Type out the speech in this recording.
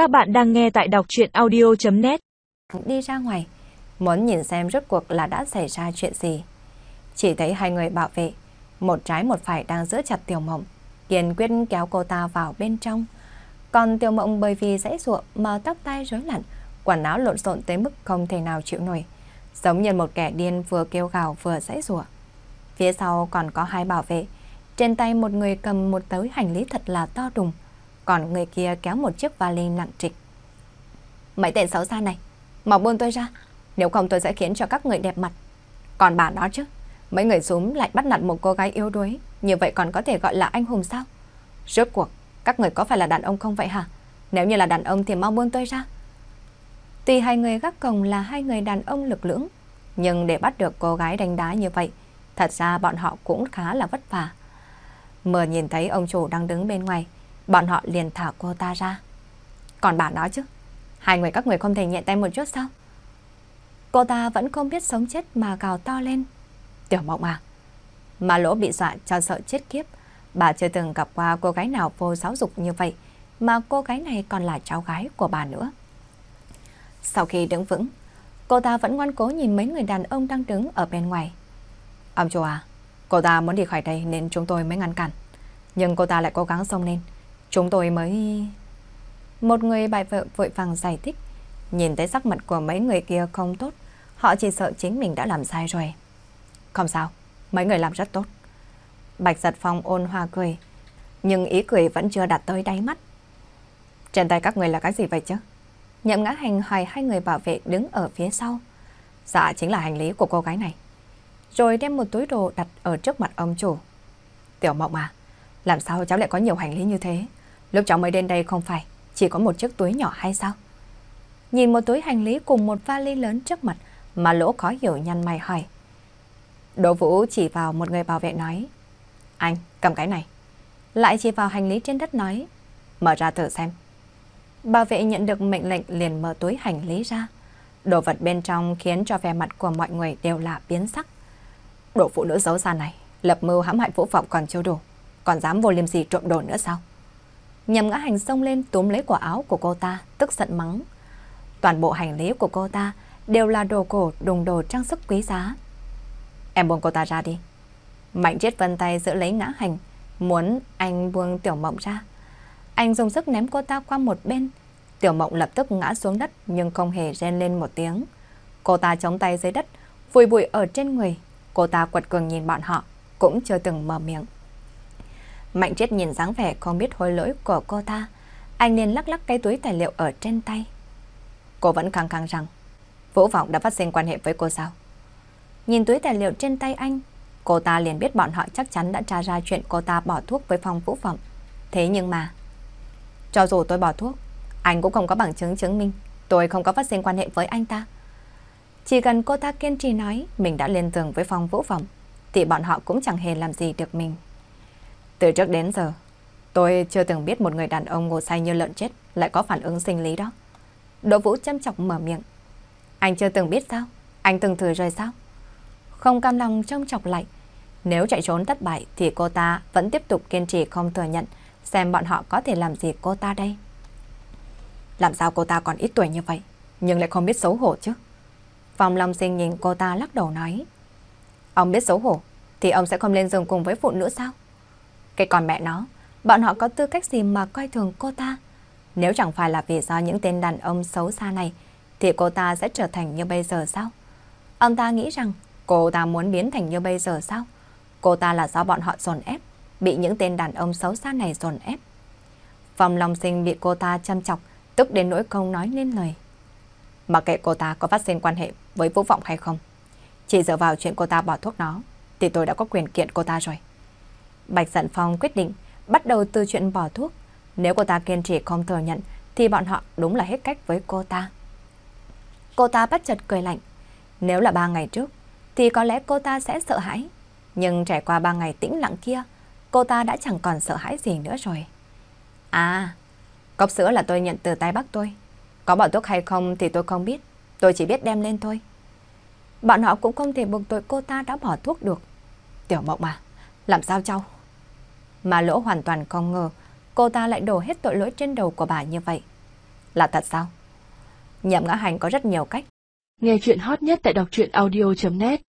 Các bạn đang nghe tại đọc chuyện audio.net Đi ra ngoài, muốn nhìn xem rốt cuộc là đã xảy ra chuyện gì. Chỉ thấy hai người bảo vệ, một trái một phải đang giữ chặt Tiểu Mộng, kiên quyết kéo cô ta vào bên trong. Còn Tiểu Mộng bởi vì dãy ruộng mà tóc tai rối lặn, quần áo lộn xộn tới mức không thể nào chịu nổi, giống như một kẻ điên vừa kêu gào vừa dãy rủa. Phía sau còn có hai bảo vệ, trên tay một người cầm một tớ hành lý thật là to đùng, còn người kia kéo một chiếc vali nặng trịch. Mấy tên xấu xa này, mau buông tôi ra, nếu không tôi sẽ khiến cho các người đẹp mặt. Còn bà đó chứ, mấy người xúm lại bắt nạt một cô gái yếu đuối, như vậy còn có thể gọi là anh hùng sao? Rốt cuộc, các người có phải là đàn ông không vậy hả? Nếu như là đàn ông thì mau buông tôi ra. Tuy hai người gác cổng là hai người đàn ông lực lưỡng, nhưng để bắt được cô gái đánh đá như vậy, thật ra bọn họ cũng khá là vất vả. Mờ nhìn thấy ông chủ đang đứng bên ngoài, bọn họ liền thả cô ta ra. Còn bà nói chứ, hai người các người không thể nhẹ tay một chút sao? Cô ta vẫn không biết sống chết mà gào to lên. Tiểu mộng à, mà lỗ bị dọa cho sợ chết kiếp. Bà chưa từng gặp qua cô gái nào vô giáo dục như vậy, mà cô gái này còn là cháu gái của bà nữa. Sau khi đứng vững, cô ta vẫn ngoan cố nhìn mấy người đàn ông đang đứng ở bên ngoài. Ông chủ à, cô ta muốn đi khỏi đây nên chúng tôi mới ngăn cản. Nhưng cô ta lại cố gắng xông lên. Chúng tôi mới... Một người bài vợ vội vàng giải thích. Nhìn thấy sắc mặt của mấy người kia không tốt. Họ chỉ sợ chính mình đã làm sai rồi. Không sao, mấy người làm rất tốt. Bạch giật phong ôn hòa cười. Nhưng ý cười vẫn chưa đạt tới đáy mắt. Trên tay các người là cái gì vậy chứ? Nhậm ngã hành hỏi hai người bảo vệ đứng ở phía sau. Dạ chính là hành lý của cô gái này. Rồi đem một túi đồ đặt ở trước mặt ông chủ. Tiểu mộng à, làm sao cháu lại có nhiều hành lý như thế? Lúc cháu mới đến đây không phải, chỉ có một chiếc túi nhỏ hay sao? Nhìn một túi hành lý cùng một vali lớn trước mặt mà lỗ khó hiểu nhăn mày hỏi. Đỗ Vũ chỉ vào một người bảo vệ nói. Anh, cầm cái này. Lại chỉ vào hành lý trên đất nói. Mở ra thử xem. Bảo vệ nhận được mệnh lệnh liền mở túi hành lý ra. Đồ vật bên trong khiến cho vẻ mặt của mọi người đều là biến sắc. Đồ phụ nữ xấu xa này, lập mưu hãm hại vũ vọng còn chưa đủ. Còn dám vô liêm sỉ trộm đồ nữa sao? Nhầm ngã hành xông lên túm lấy quả áo của cô ta, tức giận mắng. Toàn bộ hành lý của cô ta đều là đồ cổ đùng đồ trang sức quý giá. Em buông cô ta ra đi. Mạnh chết vân tay giữ lấy ngã hành, muốn anh buông tiểu mộng ra. Anh dùng sức ném cô ta qua một bên. Tiểu mộng lập tức ngã xuống đất nhưng không hề rên lên một tiếng. Cô ta chống tay dưới đất, vùi bụi ở trên người. Cô ta quật cường nhìn bọn họ, cũng chưa từng mở miệng. Mạnh chết nhìn dáng vẻ không biết hối lỗi của cô ta. Anh liền lắc lắc cái túi tài liệu ở trên tay. Cô vẫn khăng khăng rằng Vũ Vọng đã phát sinh quan hệ với cô sao? Nhìn túi tài liệu trên tay anh, cô ta liền biết bọn họ chắc chắn đã tra ra chuyện cô ta bỏ thuốc với phòng Vũ Vọng. Thế nhưng mà, cho dù tôi bỏ thuốc, anh cũng không có bằng chứng chứng minh tôi không có phát sinh quan hệ với anh ta. Chỉ cần cô ta kiên trì nói mình đã lên tường với phòng Vũ Vọng, thì bọn họ cũng chẳng hề làm gì được mình. Từ trước đến giờ, tôi chưa từng biết một người đàn ông ngủ say như lợn chết lại có phản ứng sinh lý đó. Đỗ Vũ châm chọc mở miệng. Anh chưa từng biết sao? Anh từng thử rồi sao? Không cam lòng trông chọc lại. Nếu chạy trốn thất bại thì cô ta vẫn tiếp tục kiên trì không thừa nhận xem bọn họ có thể làm gì cô ta đây. Làm sao cô ta còn ít tuổi như vậy, nhưng lại không biết xấu hổ chứ? Phòng Long Sinh nhìn cô ta lắc đầu nói. Ông biết xấu hổ, thì ông sẽ không lên giường cùng với phụ nữ sao? Cái con mẹ nó, bọn họ có tư cách gì mà coi thường cô ta? Nếu chẳng phải là vì do những tên đàn ông xấu xa này, thì cô ta sẽ trở thành như bây giờ sao? Ông ta nghĩ rằng cô ta muốn biến thành như bây giờ sao? Cô ta là do bọn họ dồn ép, bị những tên đàn ông xấu xa này dồn ép. Phòng lòng sinh bị cô ta chăm chọc, tức đến nỗi không nói nên lời. mà kệ cô ta có phát sinh quan hệ với Vũ Vọng hay không, chỉ dựa vào chuyện cô ta bỏ thuốc nó, thì tôi đã có quyền kiện cô ta rồi. Bạch Dận Phong quyết định bắt đầu từ chuyện bỏ thuốc. Nếu cô ta kiên trì không thừa nhận, thì bọn họ đúng là hết cách với cô ta. Cô ta bất chợt cười lạnh. Nếu là ba ngày trước, thì có lẽ cô ta sẽ sợ hãi. Nhưng trải qua ba ngày tĩnh lặng kia, cô ta đã chẳng còn sợ hãi gì nữa rồi. À, cốc sữa là tôi nhận từ tay bác tôi. Có bỏ thuốc hay không thì tôi không biết. Tôi chỉ biết đem lên thôi. Bọn họ cũng không thể buộc tội cô ta đã bỏ thuốc được. Tiểu mộng à, làm sao cháu? Mà Lỗ hoàn toàn không ngờ, cô ta lại đổ hết tội lỗi trên đầu của bà như vậy. Là thật sao? Nhậm ngã hành có rất nhiều cách. Nghe chuyện hot nhất tại đọc truyện audio.net